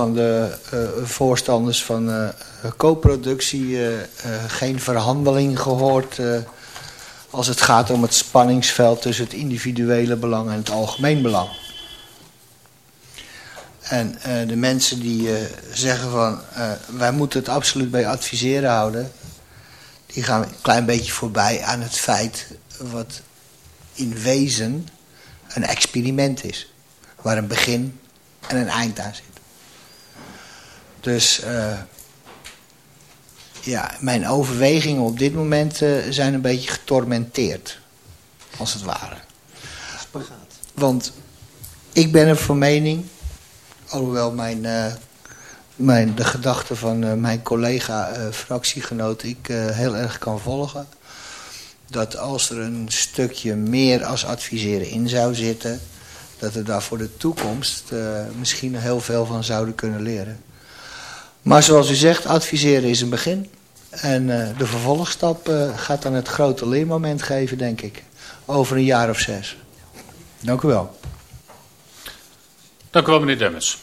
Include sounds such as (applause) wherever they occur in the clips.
van de uh, voorstanders van uh, co-productie uh, geen verhandeling gehoord als het gaat om het spanningsveld tussen het individuele belang en het algemeen belang. En de mensen die zeggen van wij moeten het absoluut bij adviseren houden, die gaan een klein beetje voorbij aan het feit wat in wezen een experiment is. Waar een begin en een eind aan zit. Dus uh, ja, mijn overwegingen op dit moment uh, zijn een beetje getormenteerd. Als het ware. Want ik ben er van mening, alhoewel mijn, uh, mijn, de gedachten van mijn collega fractiegenoot ik heel erg kan volgen. Dat als er een stukje meer als adviseren in zou zitten dat we daar voor de toekomst misschien heel veel van zouden kunnen leren. Maar zoals u zegt, adviseren is een begin. En uh, de vervolgstap uh, gaat dan het grote leermoment geven, denk ik. Over een jaar of zes. Dank u wel. Dank u wel, meneer Demmers.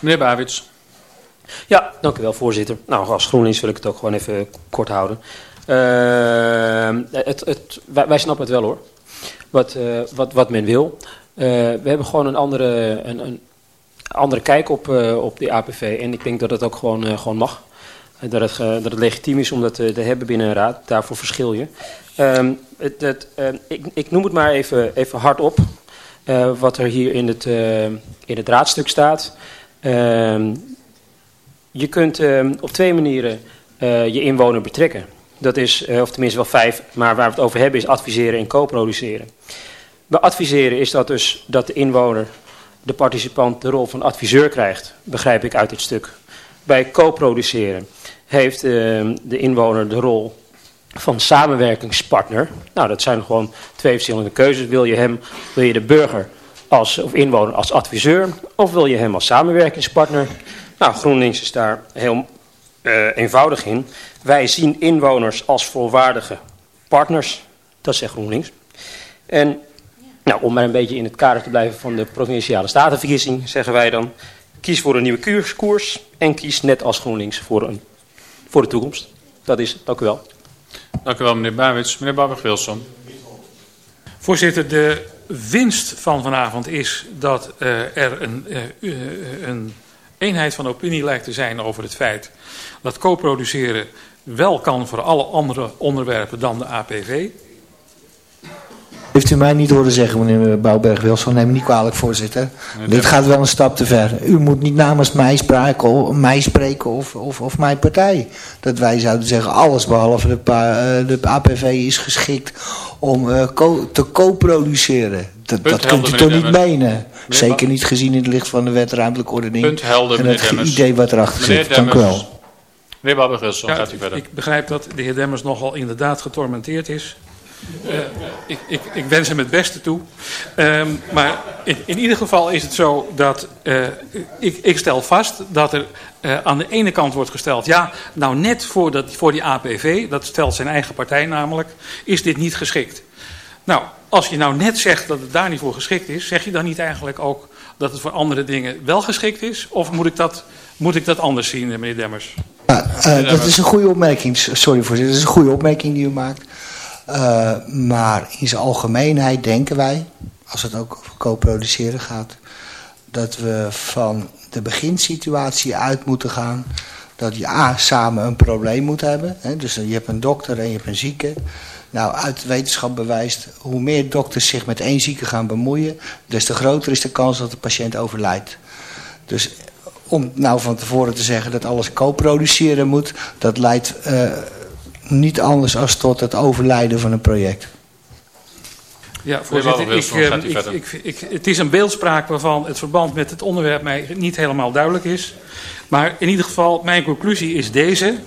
Meneer Bawits. Ja, dank u wel, voorzitter. Nou, als GroenLinks wil ik het ook gewoon even kort houden. het, het, wij, wij, snappen het wel hoor, wat, wat, wat men wil. Eh, we hebben gewoon een andere, een, een andere kijk op, uh, op die APV. En ik denk dat het ook gewoon, uh, gewoon mag. Dat het, dat legitiem is om dat te, hebben binnen een raad. Daarvoor verschil je. Um, het, het, ik, ik, noem het maar even, even hardop. wat er hier in het, in het raadstuk staat. Ehm, je kunt ehm, op twee manieren je inwoner betrekken. Dat is, of tenminste wel vijf, maar waar we het over hebben is adviseren en co-produceren. We adviseren is dat dus dat de inwoner, de participant, de rol van adviseur krijgt, begrijp ik uit dit stuk. Bij co-produceren heeft uh, de inwoner de rol van samenwerkingspartner. Nou, dat zijn gewoon twee verschillende keuzes. Wil je hem, wil je de burger als, of inwoner als adviseur, of wil je hem als samenwerkingspartner? Nou, GroenLinks is daar heel uh, eenvoudig in. Wij zien inwoners als volwaardige partners. Dat zegt GroenLinks. En nou, om maar een beetje in het kader te blijven van de provinciale statenverkiezing, zeggen wij dan, kies voor een nieuwe koers en kies net als GroenLinks voor, een, voor de toekomst. Dat is het. Dank u wel. Dank u wel, meneer Bawits. Meneer Babberg-Wilson. Voorzitter, de winst van vanavond is dat uh, er een, uh, een eenheid van opinie lijkt te zijn over het feit dat co-produceren wel kan voor alle andere onderwerpen dan de APV. Heeft u mij niet horen zeggen, meneer Bouwberg-Wilson, neem me niet kwalijk, voorzitter. Dit gaat wel een stap te ver. U moet niet namens mij, spreken, mij spreken of, of, of mijn partij. Dat wij zouden zeggen, alles behalve de, uh, de APV is geschikt om uh, co te co-produceren. Dat, dat kunt u toch niet menen? Zeker niet gezien in het licht van de wet ruimtelijke ordening. Punt helder, en het idee wat erachter zit. Dank u wel. Meneer Babbergusson, ja, gaat u verder. Ik begrijp dat de heer Demmers nogal inderdaad getormenteerd is. Uh, ik, ik, ik, wens hem het beste toe. Um, maar in, in, ieder geval is het zo dat uh, ik, ik, stel vast dat er uh, aan de ene kant wordt gesteld... ja, nou net voor, dat, voor die APV, dat stelt zijn eigen partij namelijk, is dit niet geschikt. Nou, als je nou net zegt dat het daar niet voor geschikt is... zeg je dan niet eigenlijk ook dat het voor andere dingen wel geschikt is? Of moet ik dat, moet ik dat anders zien, meneer Demmers? Ja, dat is een goede opmerking. Sorry voorzitter, dat is een goede opmerking die u maakt. Uh, maar in zijn algemeenheid denken wij, als het ook over co-produceren gaat, dat we van de beginsituatie uit moeten gaan dat je A, samen een probleem moet hebben. Hè? Dus je hebt een dokter en je hebt een zieke. Nou, uit wetenschap bewijst, hoe meer dokters zich met één zieke gaan bemoeien, des te groter is de kans dat de patiënt overlijdt. Dus om nou van tevoren te zeggen dat alles co-produceren moet, dat leidt uh, niet anders als tot het overlijden van een project. Ja, voorzitter, ik, ik, ik, ik, het is een beeldspraak waarvan het verband met het onderwerp mij niet helemaal duidelijk is. Maar in ieder geval, mijn conclusie is deze.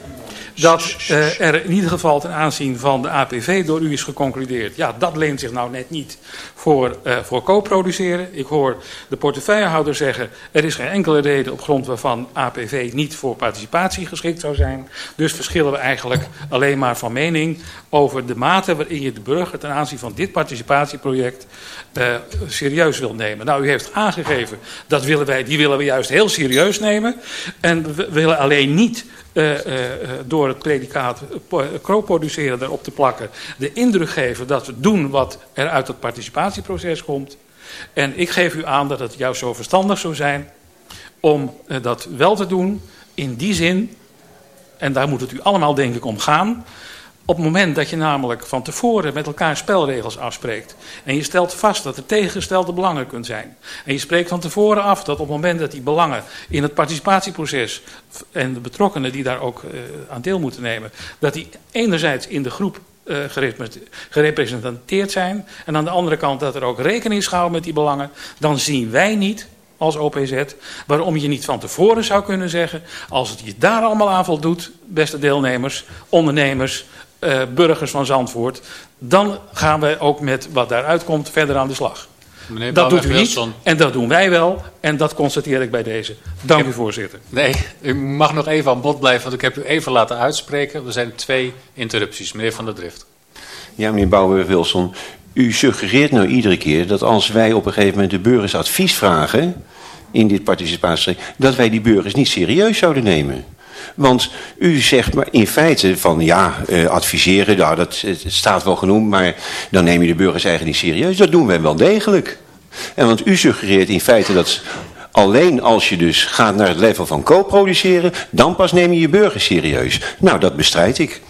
Dat uh, er in ieder geval ten aanzien van de APV door u is geconcludeerd. Ja, dat leent zich nou net niet voor, uh, voor co-produceren. Ik hoor de portefeuillehouder zeggen, er is geen enkele reden op grond waarvan APV niet voor participatie geschikt zou zijn. Dus verschillen we eigenlijk alleen maar van mening over de mate waarin je de burger ten aanzien van dit participatieproject uh, serieus wil nemen. Nou, u heeft aangegeven, dat willen wij, die willen we juist heel serieus nemen. En we willen alleen niet uh, uh, door het predicaat co-produceren erop te plakken... de indruk geven dat we doen wat er uit het participatieproces komt. En ik geef u aan dat het juist zo verstandig zou zijn om dat wel te doen in die zin... en daar moet het u allemaal denk ik om gaan... Op het moment dat je namelijk van tevoren met elkaar spelregels afspreekt. En je stelt vast dat er tegengestelde belangen kunt zijn. En je spreekt van tevoren af dat op het moment dat die belangen in het participatieproces. en de betrokkenen die daar ook uh, aan deel moeten nemen. dat die enerzijds in de groep uh, gerepresenteerd zijn. en aan de andere kant dat er ook rekening is gehouden met die belangen. dan zien wij niet als OPZ. Waarom je niet van tevoren zou kunnen zeggen, als het je daar allemaal aan voldoet, beste deelnemers, ondernemers, uh, burgers van Zandvoort. Dan gaan we ook met wat daaruit komt verder aan de slag. Meneer dat doet u niet en dat doen wij wel. En dat constateer ik bij deze. Dank heb, u voorzitter. Nee, u mag nog even aan bod blijven, want ik heb u even laten uitspreken. Er zijn twee interrupties. Meneer Van der Drift. Ja, meneer Bouwer-Wilson. U suggereert nou iedere keer dat als wij op een gegeven moment de burgers advies vragen... in dit participatietraject, dat wij die burgers niet serieus zouden nemen. Want u zegt maar in feite van ja, uh, adviseren, nou, dat staat wel genoemd, maar dan neem je de burgers eigenlijk niet serieus. Dat doen wij wel degelijk. En want u suggereert in feite dat alleen als je dus gaat naar het level van co-produceren, dan pas neem je je burgers serieus. Nou, dat bestrijd ik.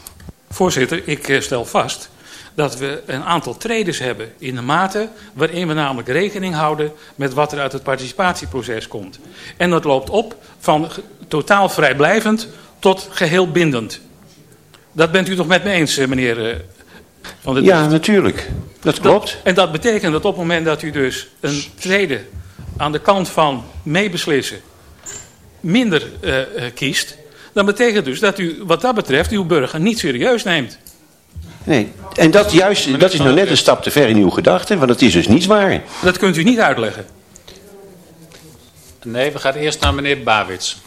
Voorzitter, ik eh, stel vast dat we een aantal tredes hebben in de mate waarin we namelijk rekening houden met wat er uit het participatieproces komt. En dat loopt op van totaal vrijblijvend tot geheel bindend. Dat bent u toch met me eens, eh, meneer eh, Van der Ja, natuurlijk. Dat klopt. Dat, en dat betekent dat op het moment dat u dus een trede aan de kant van meebeslissen minder uh, kiest... dan betekent dus dat u wat dat betreft uw burger niet serieus neemt. Nee, en dat, juist, dat is nou net een stap te ver in uw gedachten, want dat is dus niet waar. Dat kunt u niet uitleggen. Nee, we gaan eerst naar meneer Bawits.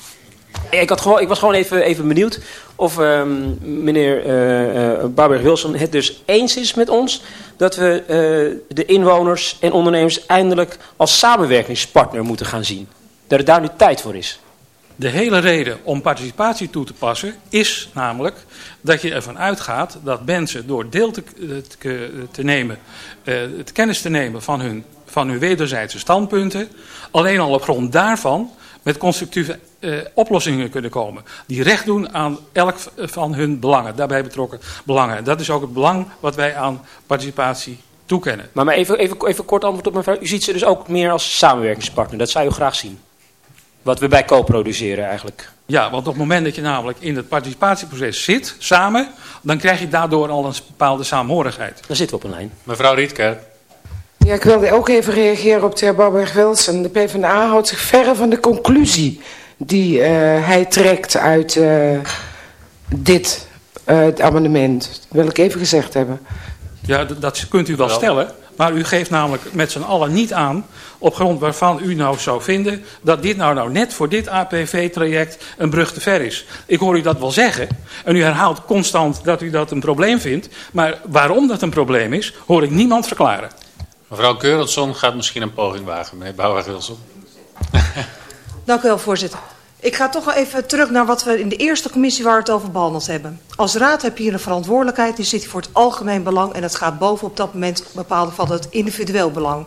Ik, had gewoon, ik was gewoon even, even benieuwd of um, meneer uh, uh, Barberg-Wilson het dus eens is met ons... dat we uh, de inwoners en ondernemers eindelijk als samenwerkingspartner moeten gaan zien. Dat er daar nu tijd voor is. De hele reden om participatie toe te passen is namelijk dat je ervan uitgaat dat mensen door deel te, te, te nemen, het kennis te nemen van hun, van hun wederzijdse standpunten, alleen al op grond daarvan met constructieve uh, oplossingen kunnen komen. Die recht doen aan elk van hun belangen, daarbij betrokken belangen. Dat is ook het belang wat wij aan participatie toekennen. Maar, maar even, even, even kort antwoord op mijn vraag. U ziet ze dus ook meer als samenwerkingspartner. Dat zou u graag zien. Wat we bij co-produceren eigenlijk. Ja, want op het moment dat je namelijk in het participatieproces zit, samen... dan krijg je daardoor al een bepaalde saamhorigheid. Dan zitten we op een lijn. Mevrouw Rietker. Ja, ik wilde ook even reageren op de heer Babberg-Wilson. De PvdA houdt zich verre van de conclusie die uh, hij trekt uit uh, dit uh, amendement. Dat wil ik even gezegd hebben. Ja, dat kunt u wel, wel. stellen. Maar u geeft namelijk met z'n allen niet aan op grond waarvan u nou zou vinden dat dit nou, nou net voor dit APV-traject een brug te ver is. Ik hoor u dat wel zeggen en u herhaalt constant dat u dat een probleem vindt. Maar waarom dat een probleem is, hoor ik niemand verklaren. Mevrouw Keurelson gaat misschien een poging wagen, meneer Bouwer-Wilson. (laughs) Dank u wel, voorzitter. Ik ga toch wel even terug naar wat we in de eerste commissie waar we het over behandeld hebben. Als raad heb je hier een verantwoordelijkheid, die zit voor het algemeen belang en het gaat boven op dat moment bepaalde van het individueel belang.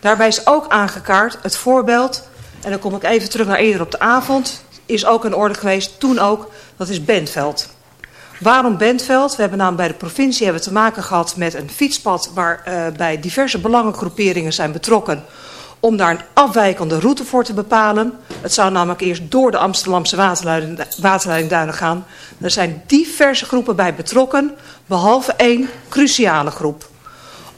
Daarbij is ook aangekaart het voorbeeld, en dan kom ik even terug naar eerder op de avond, is ook in orde geweest, toen ook, dat is Bentveld. Waarom Bentveld? We hebben namelijk bij de provincie hebben te maken gehad met een fietspad waarbij bij diverse belangengroeperingen zijn betrokken om daar een afwijkende route voor te bepalen. Het zou namelijk eerst door de Amsterdamse waterleiding, waterleiding Duinen gaan. Er zijn diverse groepen bij betrokken, behalve één cruciale groep.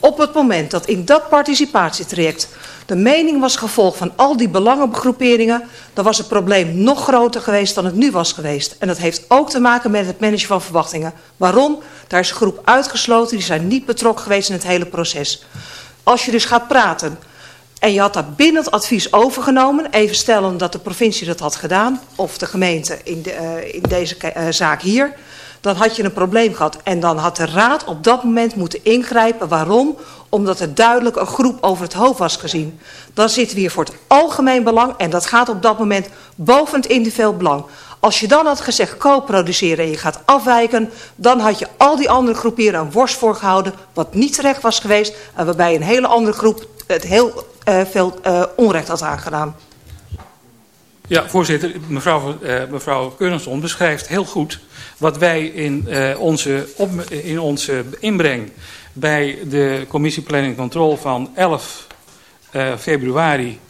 Op het moment dat in dat participatietraject de mening was gevolgd van al die belangengroeperingen, dan was het probleem nog groter geweest dan het nu was geweest. En dat heeft ook te maken met het managen van verwachtingen. Waarom? Daar is een groep uitgesloten, die zijn niet betrokken geweest in het hele proces. Als je dus gaat praten en je had dat binnen het advies overgenomen, even stellen dat de provincie dat had gedaan, of de gemeente in, de, uh, in deze uh, zaak hier, dan had je een probleem gehad. En dan had de raad op dat moment moeten ingrijpen. Waarom? Omdat er duidelijk een groep over het hoofd was gezien. Dan zitten we hier voor het algemeen belang en dat gaat op dat moment boven het individueel belang. Als je dan had gezegd co-produceren en je gaat afwijken... dan had je al die andere groeperen een worst voorgehouden... wat niet terecht was geweest... en waarbij een hele andere groep het heel uh, veel uh, onrecht had aangedaan. Ja, voorzitter. Mevrouw, uh, mevrouw beschrijft heel goed... wat wij in, onze, op, in onze inbreng... bij de commissie Planning en Controle van 11 februari...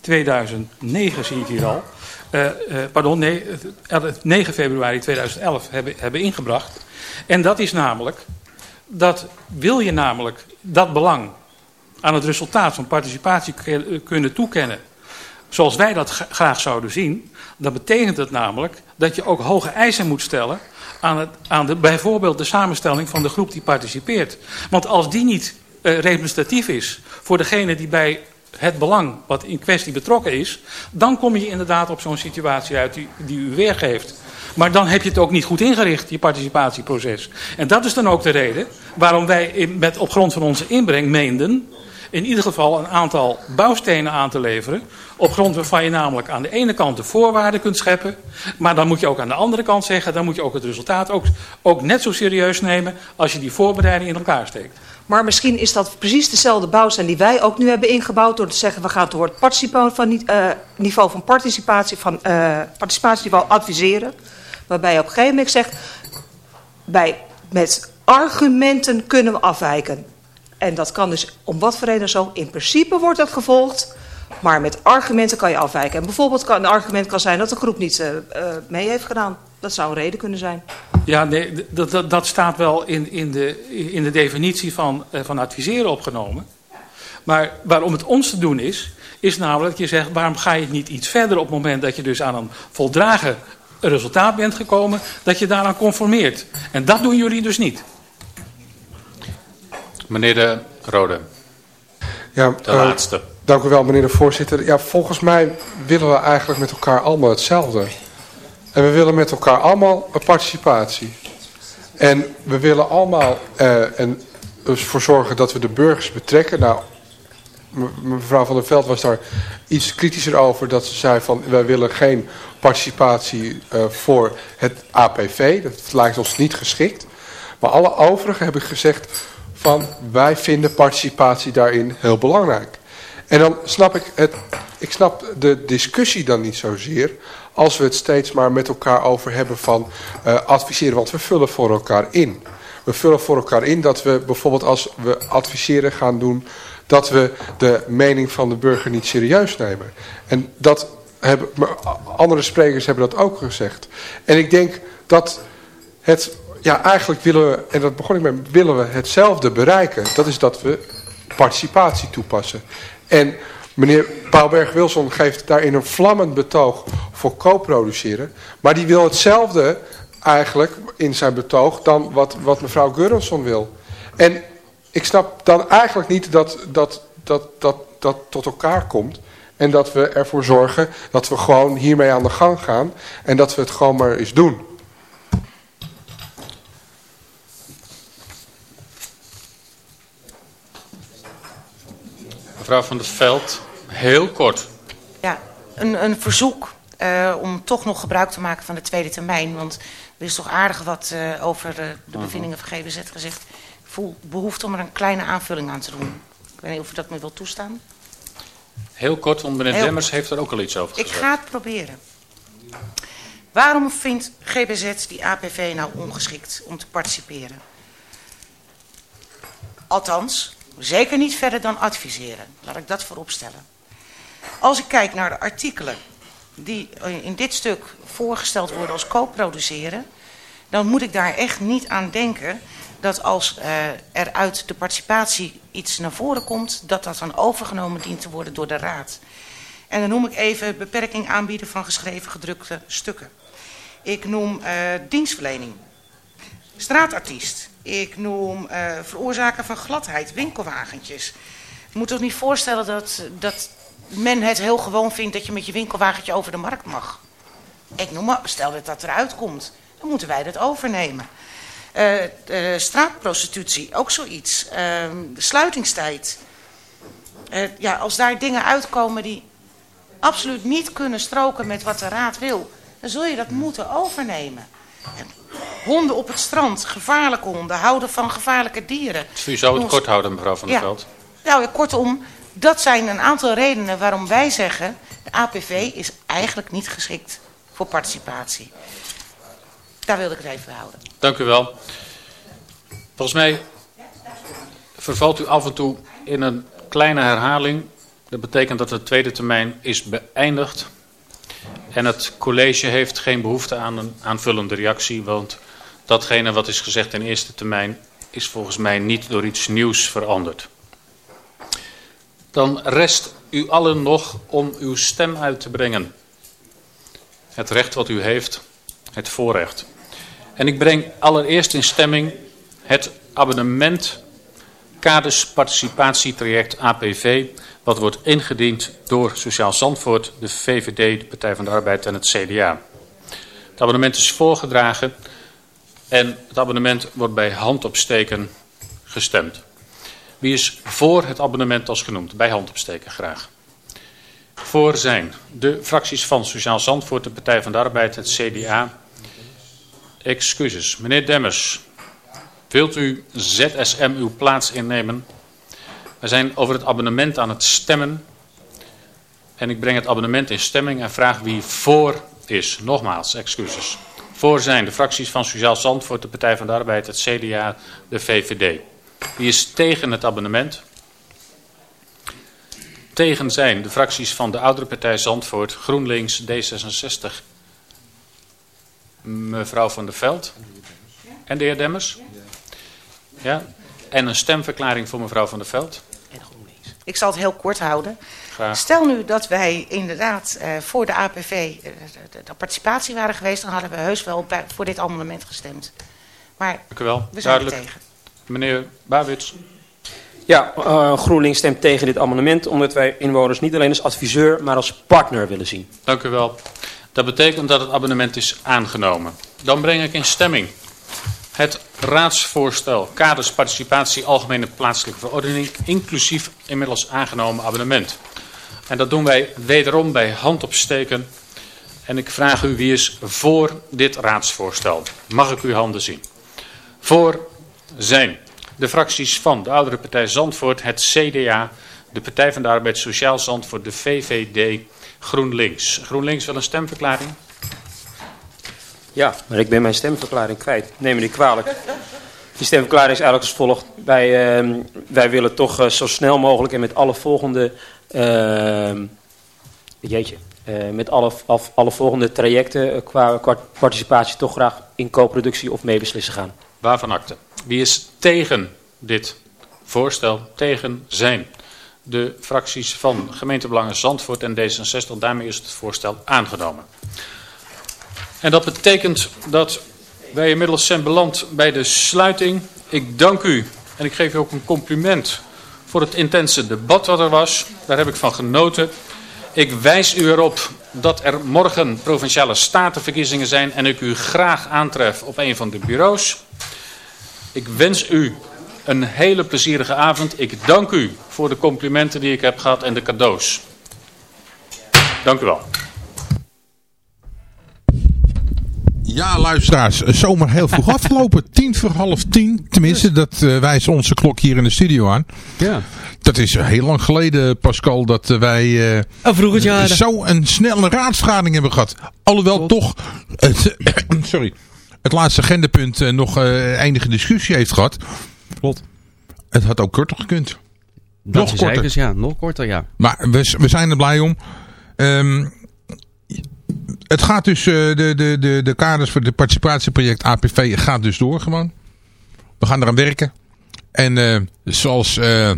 2009 zie ik hier al. Pardon, nee, 9 februari 2011 hebben, hebben ingebracht. En dat is namelijk, dat wil je namelijk dat belang aan het resultaat van participatie kunnen toekennen, zoals wij dat graag zouden zien, dan betekent het namelijk dat je ook hoge eisen moet stellen aan, het, aan de, bijvoorbeeld de samenstelling van de groep die participeert. Want als die niet uh, representatief is voor degene die bij het belang wat in kwestie betrokken is, dan kom je inderdaad op zo'n situatie uit die, die u weergeeft. Maar dan heb je het ook niet goed ingericht, je participatieproces. En dat is dan ook de reden waarom wij met, op grond van onze inbreng meenden... in ieder geval een aantal bouwstenen aan te leveren... op grond waarvan je namelijk aan de ene kant de voorwaarden kunt scheppen... maar dan moet je ook aan de andere kant zeggen... dan moet je ook het resultaat ook, ook net zo serieus nemen... als je die voorbereiding in elkaar steekt. Maar misschien is dat precies dezelfde bouwsteen die wij ook nu hebben ingebouwd... door te zeggen, we gaan het van, uh, niveau van participatie, van uh, participatieniveau adviseren... waarbij je op een gegeven moment zegt... Bij, met argumenten kunnen we afwijken. En dat kan dus om wat voor reden zo. In principe wordt dat gevolgd... Maar met argumenten kan je afwijken. En bijvoorbeeld kan, een argument kan zijn dat de groep niet uh, mee heeft gedaan. Dat zou een reden kunnen zijn. Ja, nee, dat, dat, dat staat wel in, in, de, in de definitie van, uh, van adviseren opgenomen. Maar waarom het ons te doen is, is namelijk dat je zegt... waarom ga je niet iets verder op het moment dat je dus aan een voldragen resultaat bent gekomen... dat je daaraan conformeert. En dat doen jullie dus niet. Meneer de Rode. Ja, de uh, laatste. Dank u wel, meneer de voorzitter. Ja, volgens mij willen we eigenlijk met elkaar allemaal hetzelfde. En we willen met elkaar allemaal een participatie. En we willen allemaal uh, en ervoor zorgen dat we de burgers betrekken. Nou, mevrouw van der Veld was daar iets kritischer over. Dat ze zei van, wij willen geen participatie uh, voor het APV. Dat lijkt ons niet geschikt. Maar alle overigen hebben gezegd van, wij vinden participatie daarin heel belangrijk. En dan snap ik, het, ik snap de discussie dan niet zozeer als we het steeds maar met elkaar over hebben van uh, adviseren. Want we vullen voor elkaar in. We vullen voor elkaar in dat we bijvoorbeeld als we adviseren gaan doen... dat we de mening van de burger niet serieus nemen. En dat hebben, andere sprekers hebben dat ook gezegd. En ik denk dat het... Ja, eigenlijk willen we, en dat begon ik met, willen we hetzelfde bereiken. Dat is dat we participatie toepassen. En meneer Bouwberg-Wilson geeft daarin een vlammend betoog voor co-produceren. Maar die wil hetzelfde eigenlijk in zijn betoog dan wat, wat mevrouw Gurrenson wil. En ik snap dan eigenlijk niet dat dat, dat, dat, dat tot elkaar komt. En dat we ervoor zorgen dat we gewoon hiermee aan de gang gaan. En dat we het gewoon maar eens doen. Mevrouw van der Veld, heel kort. Ja, een, een verzoek uh, om toch nog gebruik te maken van de tweede termijn. Want er is toch aardig wat uh, over de bevindingen van GBZ gezegd. Ik voel behoefte om er een kleine aanvulling aan te doen. Ik weet niet of u dat me wilt toestaan. Heel kort, want meneer heel Demmers kort. heeft er ook al iets over gezegd. Ik ga het proberen. Waarom vindt GBZ die APV nou ongeschikt om te participeren? Althans, zeker niet verder dan adviseren. Laat ik dat voorop stellen. Als ik kijk naar de artikelen die in dit stuk voorgesteld worden als co-produceren... dan moet ik daar echt niet aan denken dat als uh, er uit de participatie iets naar voren komt, dat dat dan overgenomen dient te worden door de Raad. En dan noem ik even beperking aanbieden van geschreven gedrukte stukken. Ik noem uh, dienstverlening, straatartiest. Ik noem uh, veroorzaken van gladheid, winkelwagentjes. Je moet toch niet voorstellen dat, dat men het heel gewoon vindt dat je met je winkelwagentje over de markt mag. Ik noem maar, stel dat dat eruit komt, dan moeten wij dat overnemen. Uh, uh, straatprostitutie, ook zoiets. Uh, sluitingstijd. ja, als daar dingen uitkomen die absoluut niet kunnen stroken met wat de raad wil, dan zul je dat moeten overnemen. En honden op het strand, gevaarlijke honden, houden van gevaarlijke dieren. U zou het kort houden, mevrouw Van der ja. Veld. Nou, kortom, dat zijn een aantal redenen waarom wij zeggen... de APV is eigenlijk niet geschikt voor participatie. Daar wilde ik het even houden. Dank u wel. Volgens mij vervalt u af en toe in een kleine herhaling. Dat betekent dat de tweede termijn is beëindigd. En het college heeft geen behoefte aan een aanvullende reactie. Want datgene wat is gezegd in eerste termijn is volgens mij niet door iets nieuws veranderd. Dan rest u allen nog om uw stem uit te brengen. Het recht wat u heeft, het voorrecht. En ik breng allereerst in stemming het abonnement Kaders Participatietraject APV, wat wordt ingediend door Sociaal Zandvoort, de VVD, de Partij van de Arbeid en het CDA. Het abonnement is voorgedragen en het abonnement wordt bij handopsteken gestemd. Wie is voor het abonnement als genoemd? Bij handopsteken graag. Voor zijn de fracties van Sociaal Zandvoort, de Partij van de Arbeid, het CDA. Excuses. Meneer Demmers, wilt u ZSM uw plaats innemen? We zijn over het abonnement aan het stemmen. En ik breng het abonnement in stemming en vraag wie voor is. Nogmaals, excuses. Voor zijn de fracties van Sociaal Zandvoort, de Partij van de Arbeid, het CDA, de VVD. Wie is tegen het abonnement? Tegen zijn de fracties van de Oudere Partij Zandvoort, GroenLinks, D66. Mevrouw van der Veld. En de heer Demmers? Ja. En een stemverklaring voor mevrouw van der Veld. Ik zal het heel kort houden. Graag. Stel nu dat wij inderdaad uh, voor de APV uh, de, participatie waren geweest, dan hadden we heus wel bij, voor dit amendement gestemd. Maar Dank u wel. we zijn er Duidelijk. tegen. Meneer Bawits. Ja, uh, GroenLinks stemt tegen dit amendement omdat wij inwoners niet alleen als adviseur, maar als partner willen zien. Dank u wel. Dat betekent dat het abonnement is aangenomen. Dan breng ik in stemming het raadsvoorstel kaders participatie algemene plaatselijke verordening, inclusief inmiddels aangenomen abonnement. En dat doen wij wederom bij handopsteken. En ik vraag u wie is voor dit raadsvoorstel. Mag ik uw handen zien? Voor zijn de fracties van de Oudere Partij Zandvoort, het CDA, de Partij van de Arbeid Sociaal Zandvoort, de VVD, GroenLinks. GroenLinks wil een stemverklaring? Ja, maar ik ben mijn stemverklaring kwijt. Neem me niet kwalijk. Die stemverklaring is eigenlijk als volgt. Wij, uh, wij willen toch uh, zo snel mogelijk en met alle volgende... Jeetje. Uh, met alle, alle volgende trajecten qua, qua participatie toch graag in co-productie of meebeslissen gaan. Waarvan akte? Wie is tegen dit voorstel? Tegen zijn de fracties van gemeentebelangen Zandvoort en D66. Daarmee is het voorstel aangenomen. En dat betekent dat wij inmiddels zijn beland bij de sluiting. Ik dank u en ik geef u ook een compliment voor het intense debat wat er was. Daar heb ik van genoten. Ik wijs u erop dat er morgen provinciale statenverkiezingen zijn en ik u graag aantref op een van de bureaus. Ik wens u een hele plezierige avond. Ik dank u voor de complimenten die ik heb gehad en de cadeaus. Dank u wel. Ja, luisteraars, zomaar heel vroeg (laughs) afgelopen. Tien voor half tien. Tenminste, dat uh, wijst onze klok hier in de studio aan. Ja. Dat is heel lang geleden, Pascal, dat wij uh, oh, vroeger jaren. zo een snelle raadsvergadering hebben gehad. Alhoewel toch, het, (coughs) sorry, het laatste agendapunt uh, nog enige discussie heeft gehad. Klopt. Het had ook korter gekund. Dat nog korter. Ja, nog korter, ja. Maar we, we zijn er blij om. Um, het gaat dus, uh, de, de, de, de kaders voor het participatieproject APV gaat dus door gewoon. We gaan eraan werken. En eh, zoals eh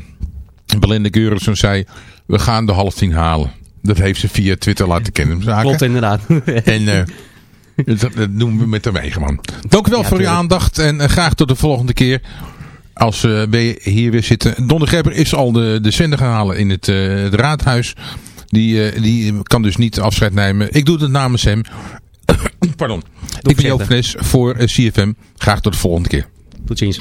Belinda Geurensen zei, we gaan de half tien halen. Dat heeft ze via Twitter laten kennen. Klopt inderdaad. (laughs) En eh, dat, dat doen we met de meegeman. Dank u wel Ja, voor uw aandacht en eh, graag tot de volgende keer. Als eh, we hier weer zitten. Don de Grebber is al de, de zender gaan halen in het, eh, het raadhuis. Die, eh, die kan dus niet afscheid nemen. Ik doe het namens hem. (coughs) Pardon. Ik ben Joop voor eh, CFM. Graag tot de volgende keer. Tot ziens.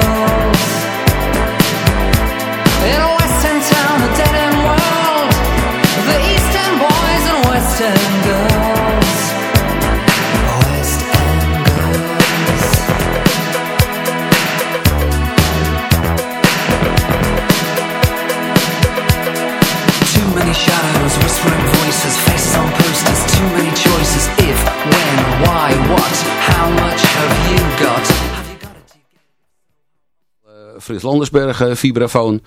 Frits Landersberg, vibrafoon.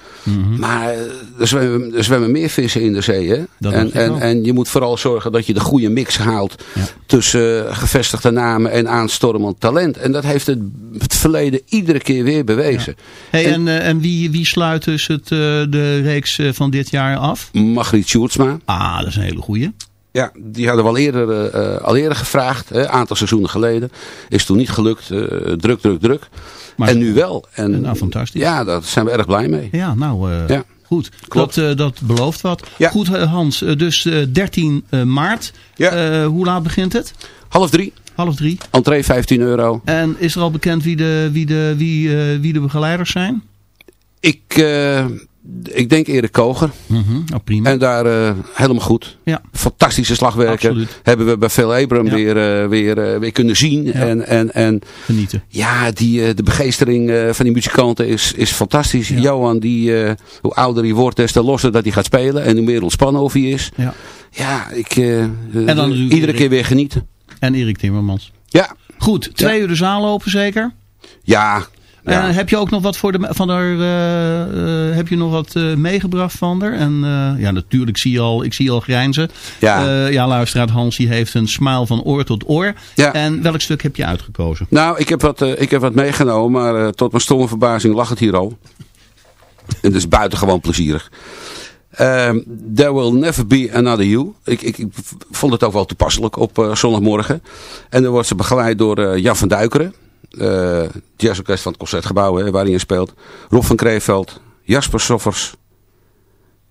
Maar eh, er zwemmen, er zwemmen meer vissen in de zee. Hè? En, en, en je moet vooral zorgen dat je de goede mix haalt tussen eh, gevestigde namen en aanstormend talent. En dat heeft het, het verleden iedere keer weer bewezen. Hey, en eh, en wie, wie sluit dus het, eh, de reeks eh, van dit jaar af? Margriet Sjoerdsma. Ah, dat is een hele goeie. Ja, die hadden we al eerder, eh, al eerder gevraagd, een aantal seizoenen geleden. Is toen niet gelukt, eh, druk, druk, druk. en nu wel. En, nou, fantastisch. Ja, daar zijn we erg blij mee. Ja, nou, eh, Ja. goed. Klopt. Dat, dat belooft wat. Goed, Hans. dus eh, 13 eh, maart. Ja. Hoe laat begint het? Half drie. Half drie. Entree 15 euro. En is er al bekend wie de, wie de, wie, wie de begeleiders zijn? Ik, ik denk Erik Koger. oh, prima. En daar eh, helemaal goed. Ja. Fantastische slagwerker. Absoluut. Hebben we bij Phil Abram Ja. weer, eh, weer, eh, weer kunnen zien. En, en, en Genieten. ja, die, de begeestering van die muzikanten is, is fantastisch. Johan, die, hoe ouder hij wordt, des te losser dat hij gaat spelen. En hoe meer ontspannen of hij is. Ja. Ja, ik, En dan iedere Erik. keer weer genieten. En Erik Timmermans. Ja. Goed, twee uur de zaal open zeker? Ja. Ja. En heb je ook nog wat voor de, van haar, eh, eh, heb je nog wat eh, meegebracht van haar? En eh, ja, natuurlijk zie je al, ik zie al grijnzen. Ja. Eh, ja, luisteraar Hans, die heeft een smile van oor tot oor. Ja. En welk stuk heb je uitgekozen? Nou, ik heb wat, eh, ik heb wat meegenomen, maar eh, tot mijn stomme verbazing lag het hier al. En dat is buitengewoon plezierig. Ehm, There Will Never Be Another You. Ik, ik, ik vond het ook wel toepasselijk op eh, zondagmorgen. En dan wordt ze begeleid door eh, Jan van Duikeren. Eh jazzorkest van het Concertgebouw, hè, waar hij in speelt. Rob van Kreeveld, Jasper Soffers.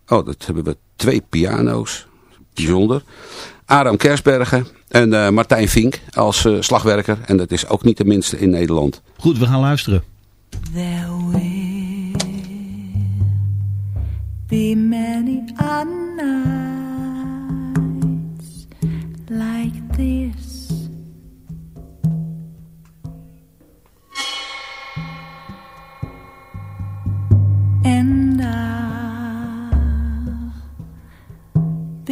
Oh, dat hebben we twee piano's. Bijzonder. Aram Kersbergen en eh, Martijn Vink als eh, slagwerker. En dat is ook niet de minste in Nederland. Goed, we gaan luisteren. There will be many nights like this.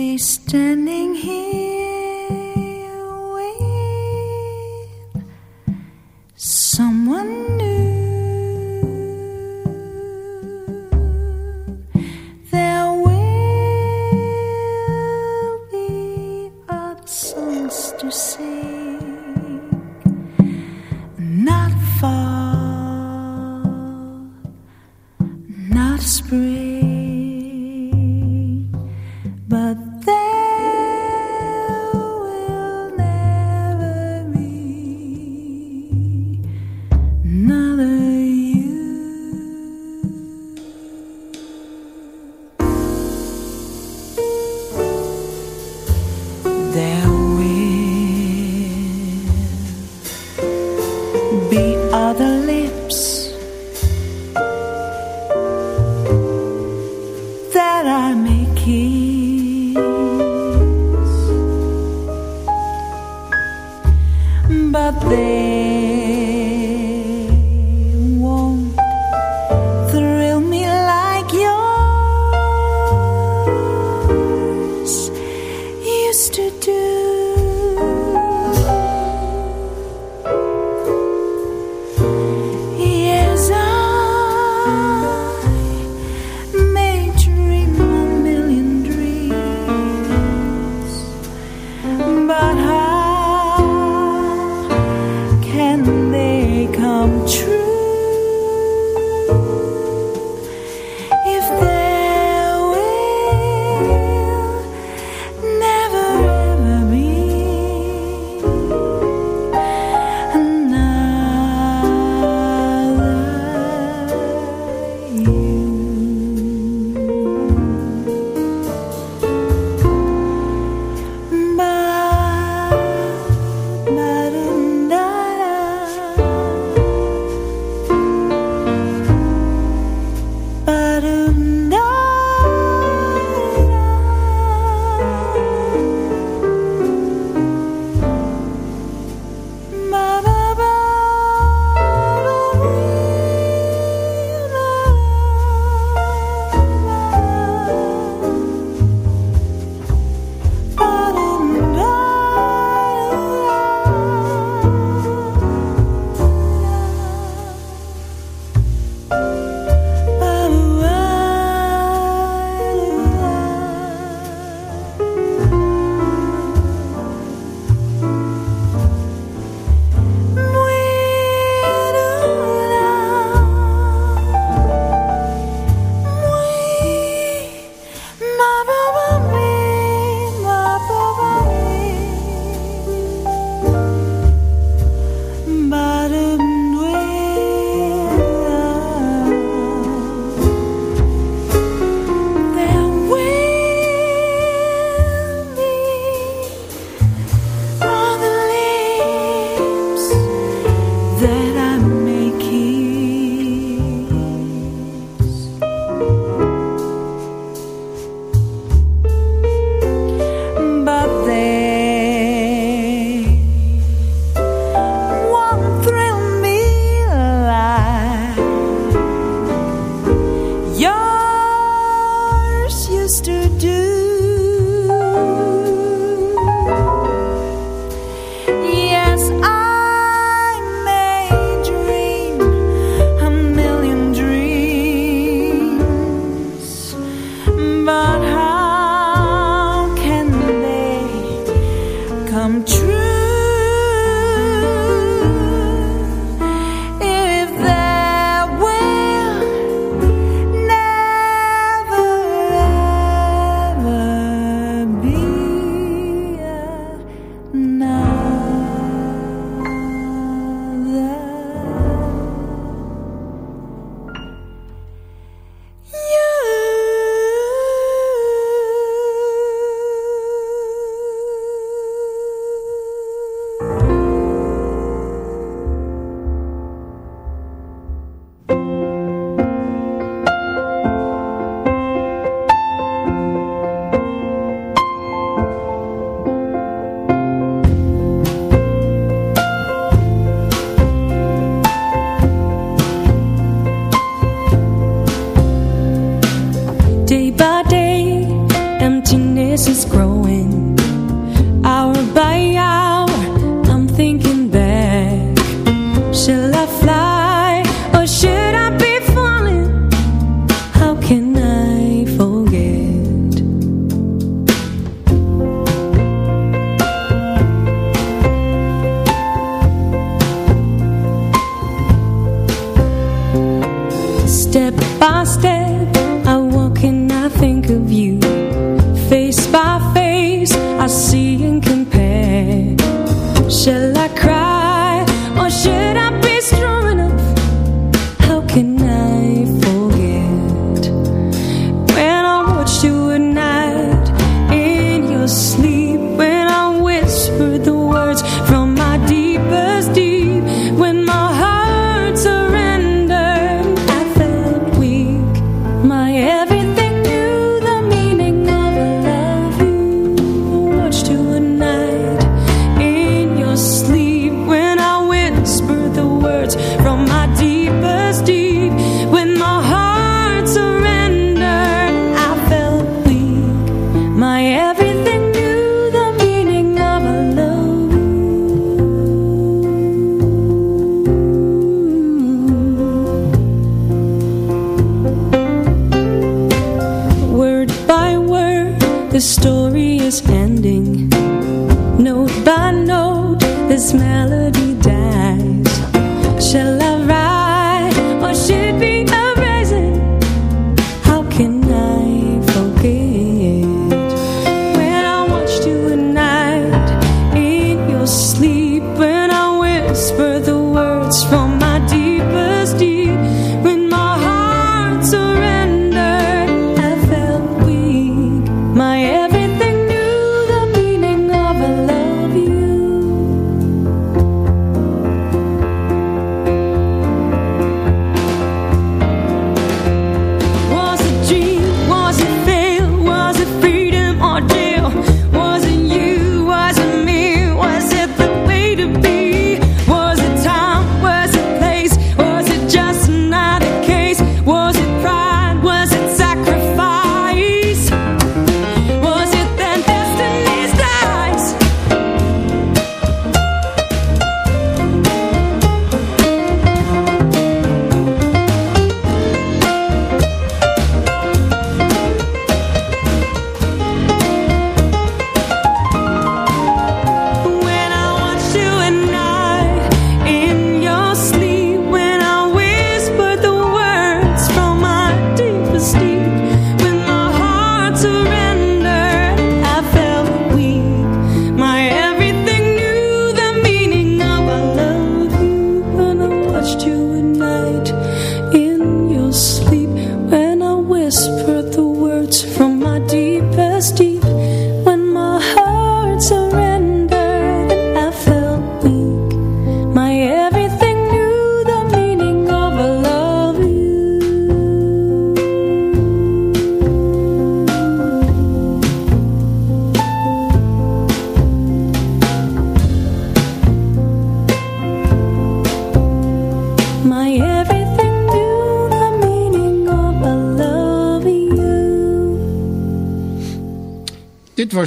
Be standing here with someone new. There will be other songs to sing, not fall, not spring,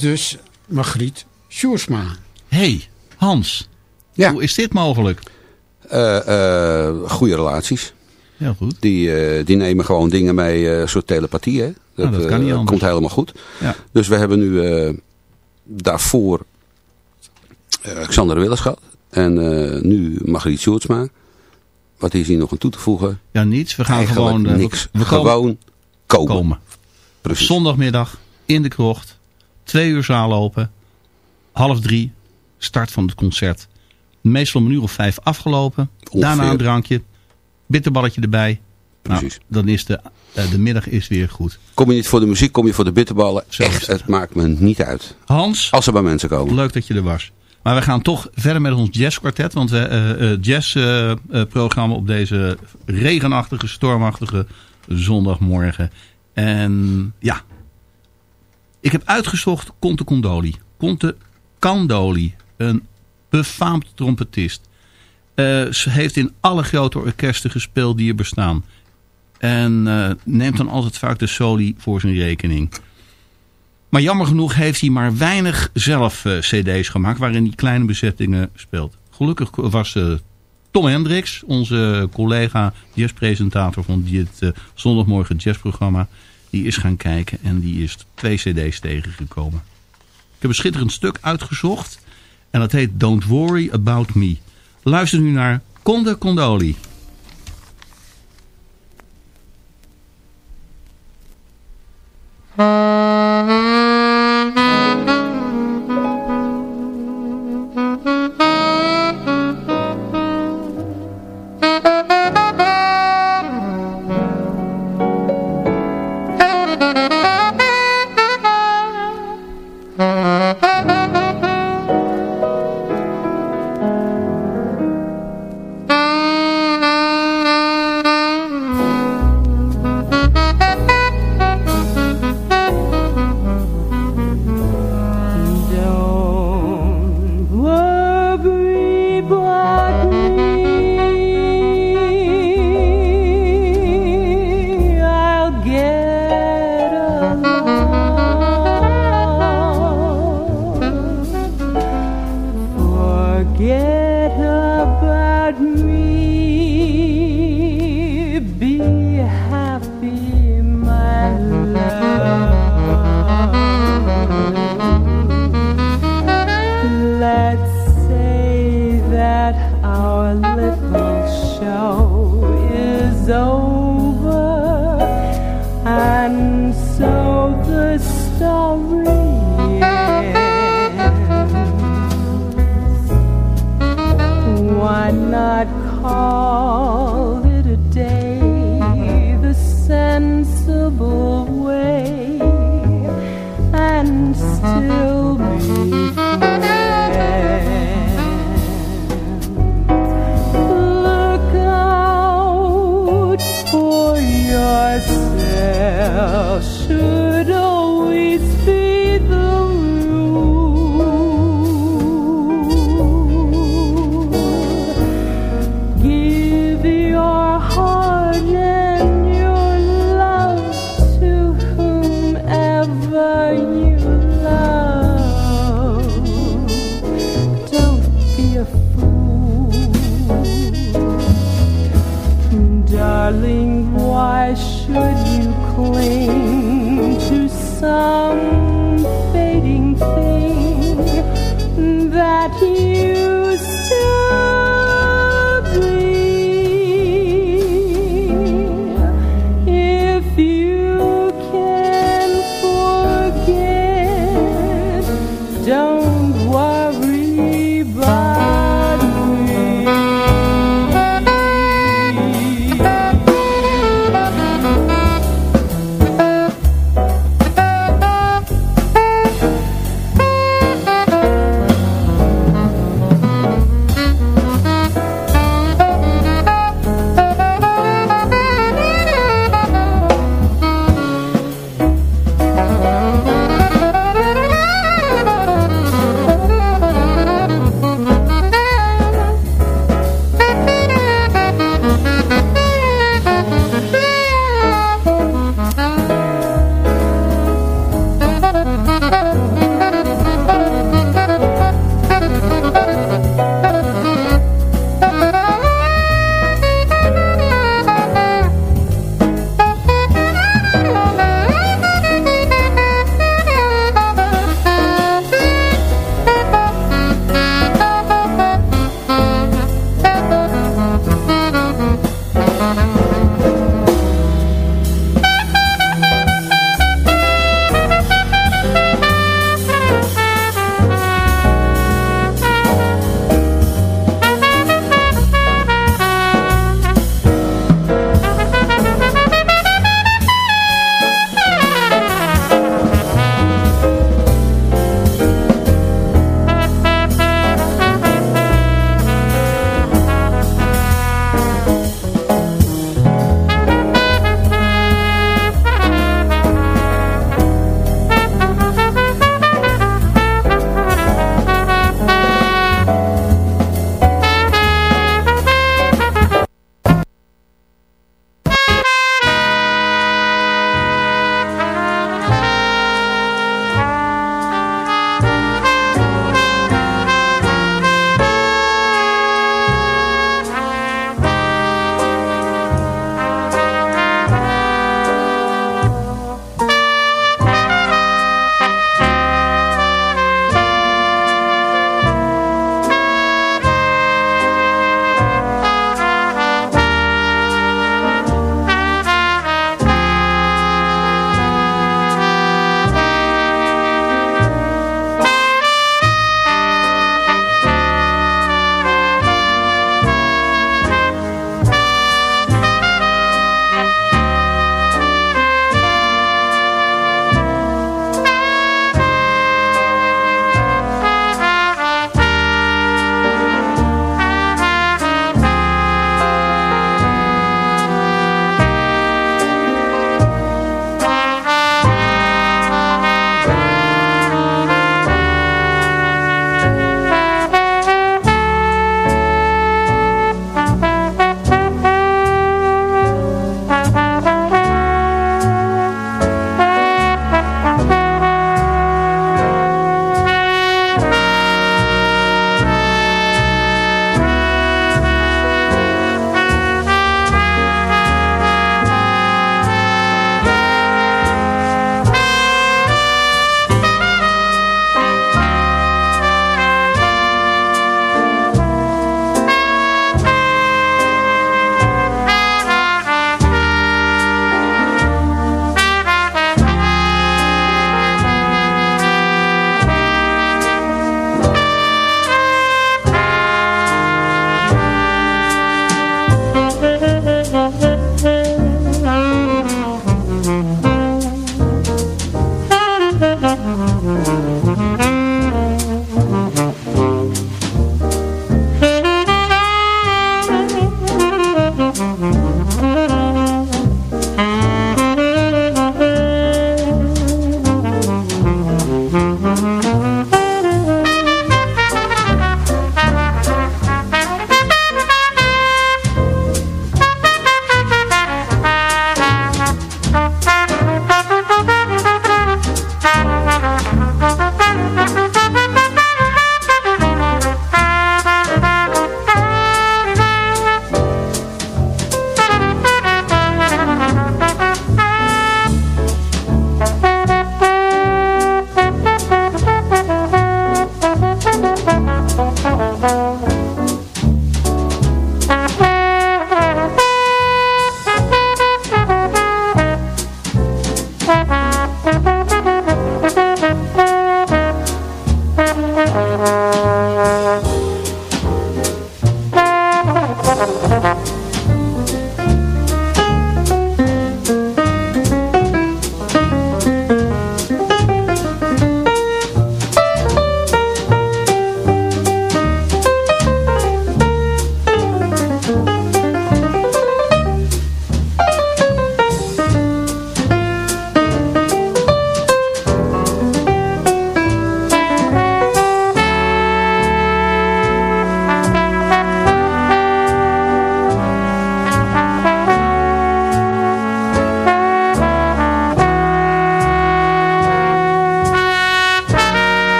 was dus Margriet Sjoersma. hey, Hans. Hoe is dit mogelijk? Eh, eh, goede relaties. Heel goed. Die, eh, die nemen gewoon dingen mee, eh, een soort telepathie. Hè? Nou, dat kan niet anders. komt helemaal goed. Ja. Dus we hebben nu eh, daarvoor eh Xander Willers gehad. En eh, nu Margriet Sjoerdsma. Wat is hier nog aan toe te voegen? Ja, niets. We gaan Eigenlijk gewoon... we- niks. We, komen, gewoon komen. komen. Precies. Zondagmiddag in de krocht. Twee uur zaal open. Half drie. Start van het concert. Meestal om een uur of vijf afgelopen. Daarna een drankje. Bitterballetje erbij. Precies. Nou, dan is de, eh, de middag is weer goed. Kom je niet voor de muziek, kom je voor de bitterballen. Zo Echt, het maakt me niet uit. Hans. Als er bij mensen komen. Leuk dat je er was. Maar we gaan toch verder met ons jazzkwartet. Want we uh, jazzprogramma op deze regenachtige, stormachtige zondagmorgen. En ja, ik heb uitgezocht Conte Condoli. Conte Candoli, een befaamd trompetist. Uh, ze heeft in alle grote orkesten gespeeld die er bestaan. En uh, neemt dan altijd vaak de soli voor zijn rekening. Maar jammer genoeg heeft hij maar weinig zelf uh, cd's gemaakt waarin hij kleine bezettingen speelt. Gelukkig was Tom Hendricks, onze collega jazzpresentator van dit zondagmorgen jazzprogramma. Die is gaan kijken en die is twee cd's tegengekomen. Ik heb een schitterend stuk uitgezocht. En dat heet Don't Worry About Me. Luister nu naar Conde Condoli. Not called.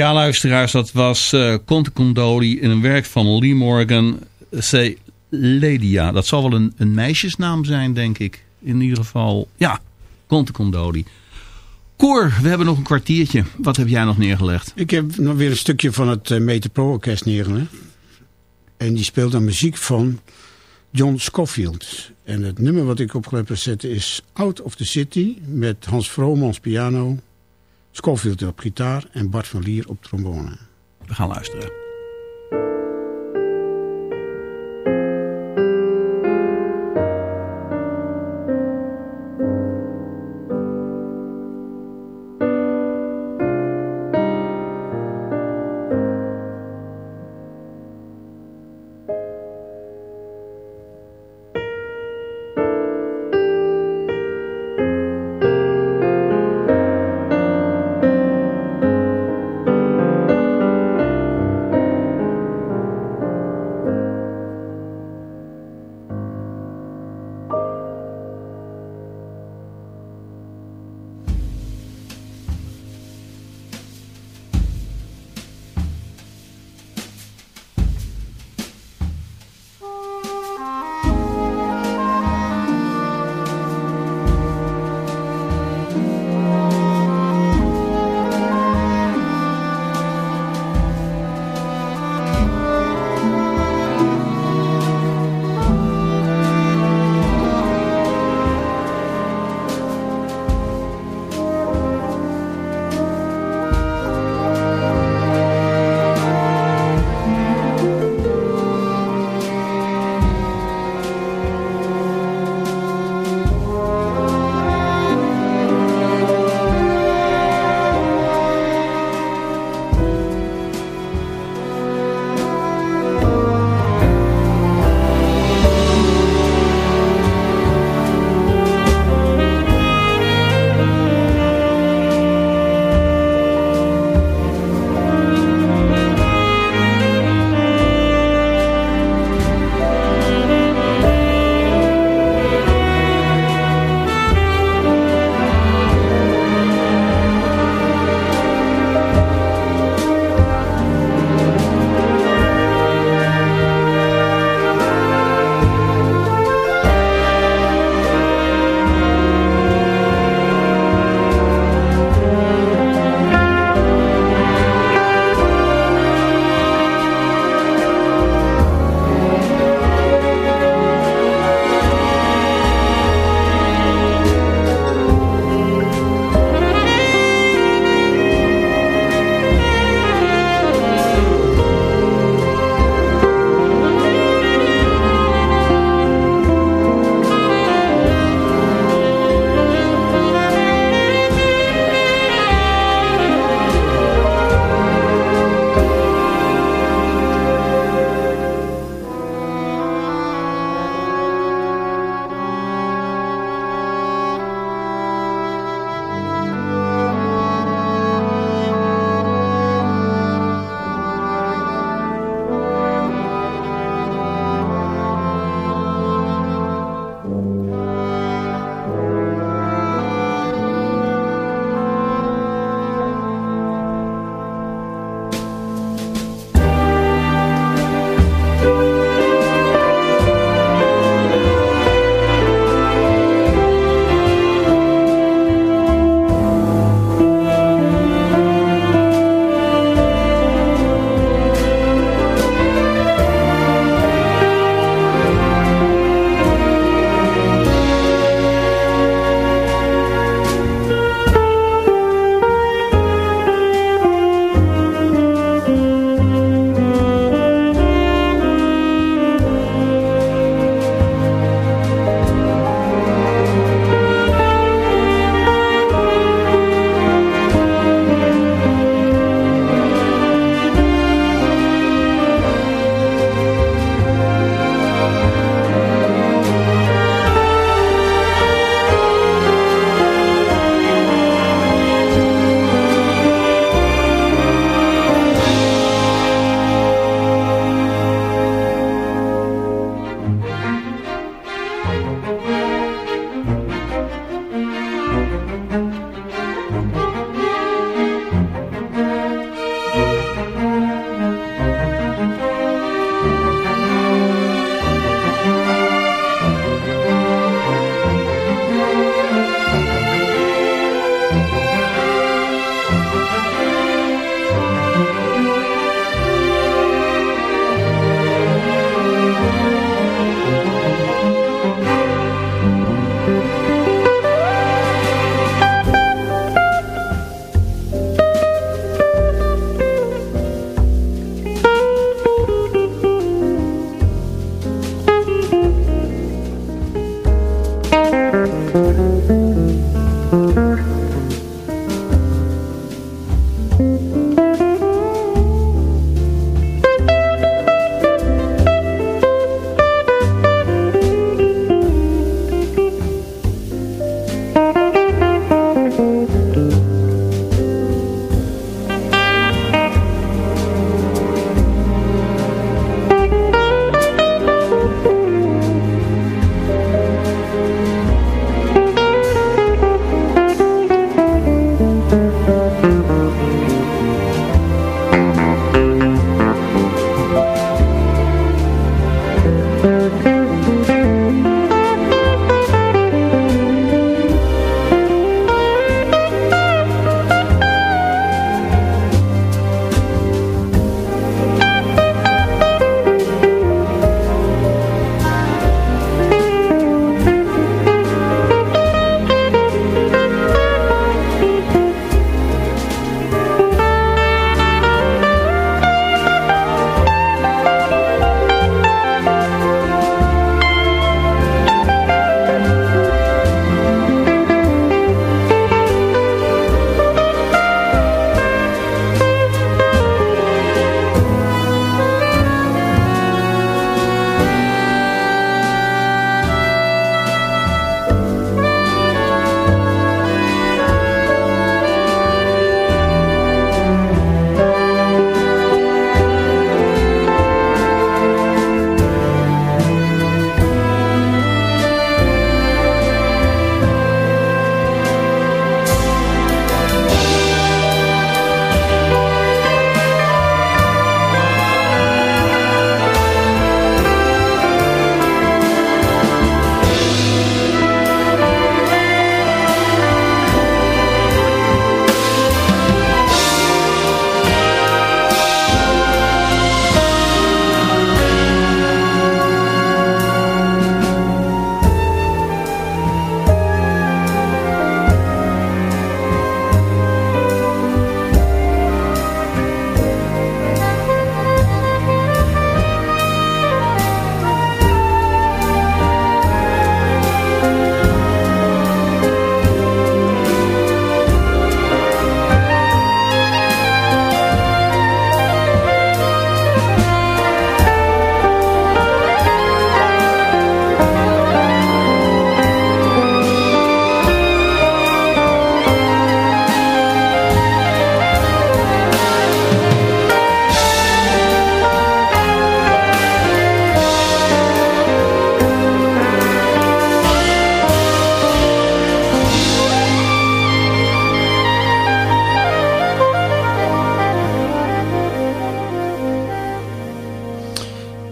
Ja, luisteraars, dat was uh, Conte Condoli in een werk van Lee Morgan, C. Ledia. Dat zal wel een, een meisjesnaam zijn, denk ik. In ieder geval, ja, Conte Condoli. Cor, we hebben nog een kwartiertje. Wat heb jij nog neergelegd? Ik heb nog weer een stukje van het uh, Orkest neergelegd. En die speelt dan muziek van John Scofield. En het nummer wat ik op heb gezet is Out of the City met Hans Vromans piano, Scofield op gitaar en Bart van Lier op trombone. We gaan luisteren.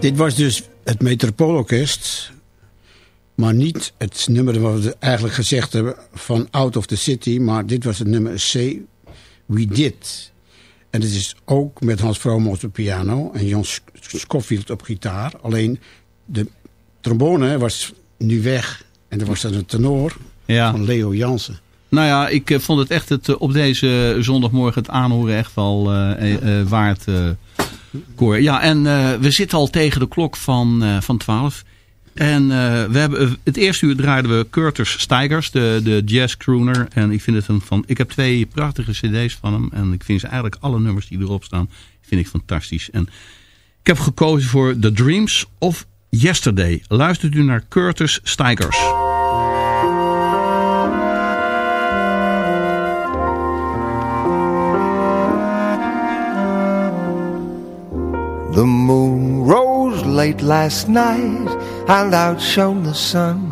Dit was dus het Metropoolorkest. Maar niet het nummer wat we eigenlijk gezegd hebben van Out of the City. Maar dit was het nummer Say We Did. En het is ook met Hans Vromos op piano en Jan Scofield op gitaar. Alleen de trombone was nu weg. En er was dan een tenor Ja. van Leo Jansen. Nou ja, ik eh, vond het echt het, eh, op deze zondagmorgen het aanhoren echt wel eh, waard, Ja, en eh, we zitten al tegen de klok van, eh, van 12. En eh, we hebben, het eerste uur draaiden we Curtis Stigers, de, de jazz crooner. En ik vind het een van. Ik heb twee prachtige cd's van hem. En ik vind ze eigenlijk alle nummers die erop staan, vind ik fantastisch. En ik heb gekozen voor The Dreams of Yesterday. Luistert u naar Curtis Stigers. The moon rose late last night and outshone the sun,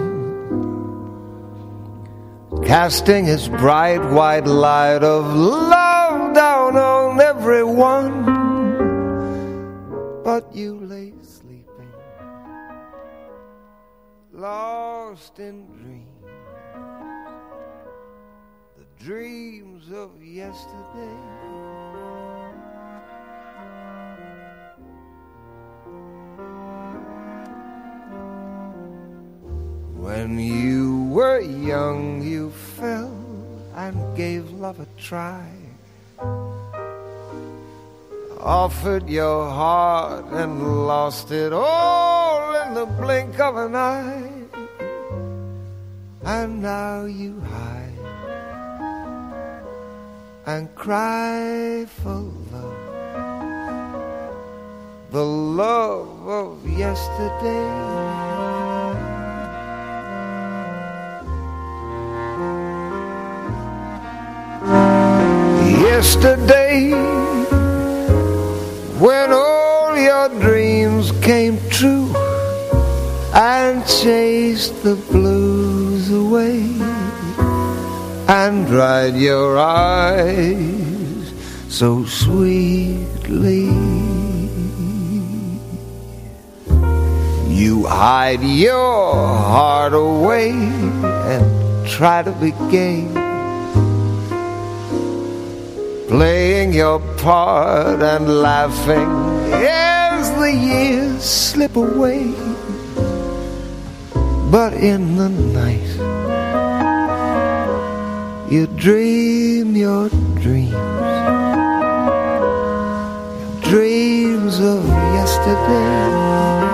casting its bright white light of love down on everyone. But you lay sleeping, lost in dreams, the dreams of yesterday. When you were young, you fell and gave love a try. Offered your heart and lost it all in the blink of an eye. And now you hide and cry for love. The love of yesterday. Yesterday when all your dreams came true and chased the blues away and dried your eyes so sweetly. You hide your heart away and try to be gay playing your part and laughing as the years slip away. But in the night, you dream your dreams, dreams of yesterday.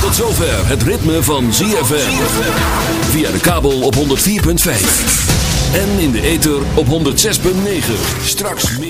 Tot zover het ritme van ZFM. Via de kabel op 104.5. En in de ether op 106.9. Straks meer.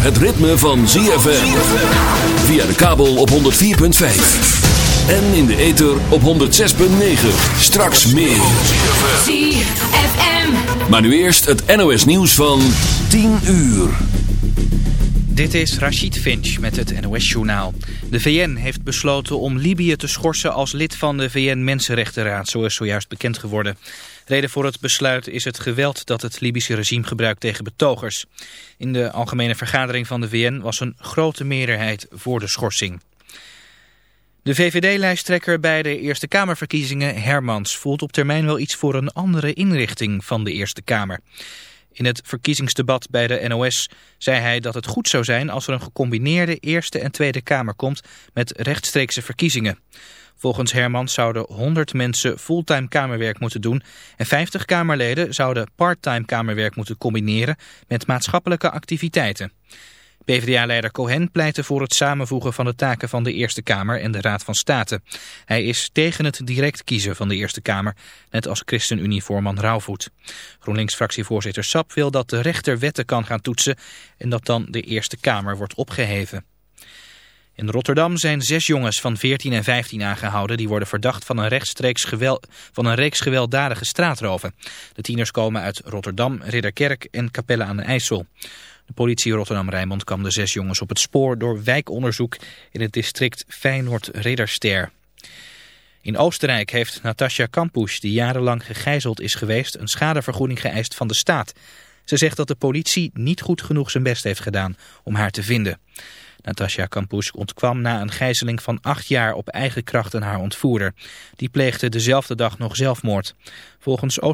Het ritme van ZFM. Via de kabel op 104.5. En in de ether op 106.9. Straks meer. ZFM. Maar nu eerst het NOS nieuws van 10 uur. Dit is Rachid Finch met het NOS-journaal. De VN heeft besloten om Libië te schorsen als lid van de VN-Mensenrechtenraad, zo is zojuist bekend geworden. Reden voor het besluit is het geweld dat het Libische regime gebruikt tegen betogers. In de algemene vergadering van de VN was een grote meerderheid voor de schorsing. De VVD-lijsttrekker bij de Eerste Kamerverkiezingen, Hermans, voelt op termijn wel iets voor een andere inrichting van de Eerste Kamer. In het verkiezingsdebat bij de NOS zei hij dat het goed zou zijn als er een gecombineerde Eerste en Tweede Kamer komt met rechtstreekse verkiezingen. Volgens Hermans zouden 100 mensen fulltime kamerwerk moeten doen en 50 Kamerleden zouden parttime kamerwerk moeten combineren met maatschappelijke activiteiten. PvdA-leider Cohen pleitte voor het samenvoegen van de taken van de Eerste Kamer en de Raad van State. Hij is tegen het direct kiezen van de Eerste Kamer, net als ChristenUnie-voorman Rauwvoet. GroenLinks-fractievoorzitter Sap wil dat de rechter wetten kan gaan toetsen en dat dan de Eerste Kamer wordt opgeheven. In Rotterdam zijn zes jongens van 14 en 15 aangehouden. Die worden verdacht van een, rechtstreeks van een reeks gewelddadige straatroven. De tieners komen uit Rotterdam, Ridderkerk en Capelle aan de IJssel. De politie Rotterdam-Rijnmond kwam de zes jongens op het spoor door wijkonderzoek in het district Feyenoord-Ridderster. In Oostenrijk heeft Natasja Kampusch, die jarenlang gegijzeld is geweest, een schadevergoeding geëist van de staat. Ze zegt dat de politie niet goed genoeg zijn best heeft gedaan om haar te vinden. Natasja Kampusch ontkwam na een gijzeling van acht jaar op eigen kracht aan haar ontvoerder. Die pleegde dezelfde dag nog zelfmoord. Volgens Oost